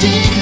did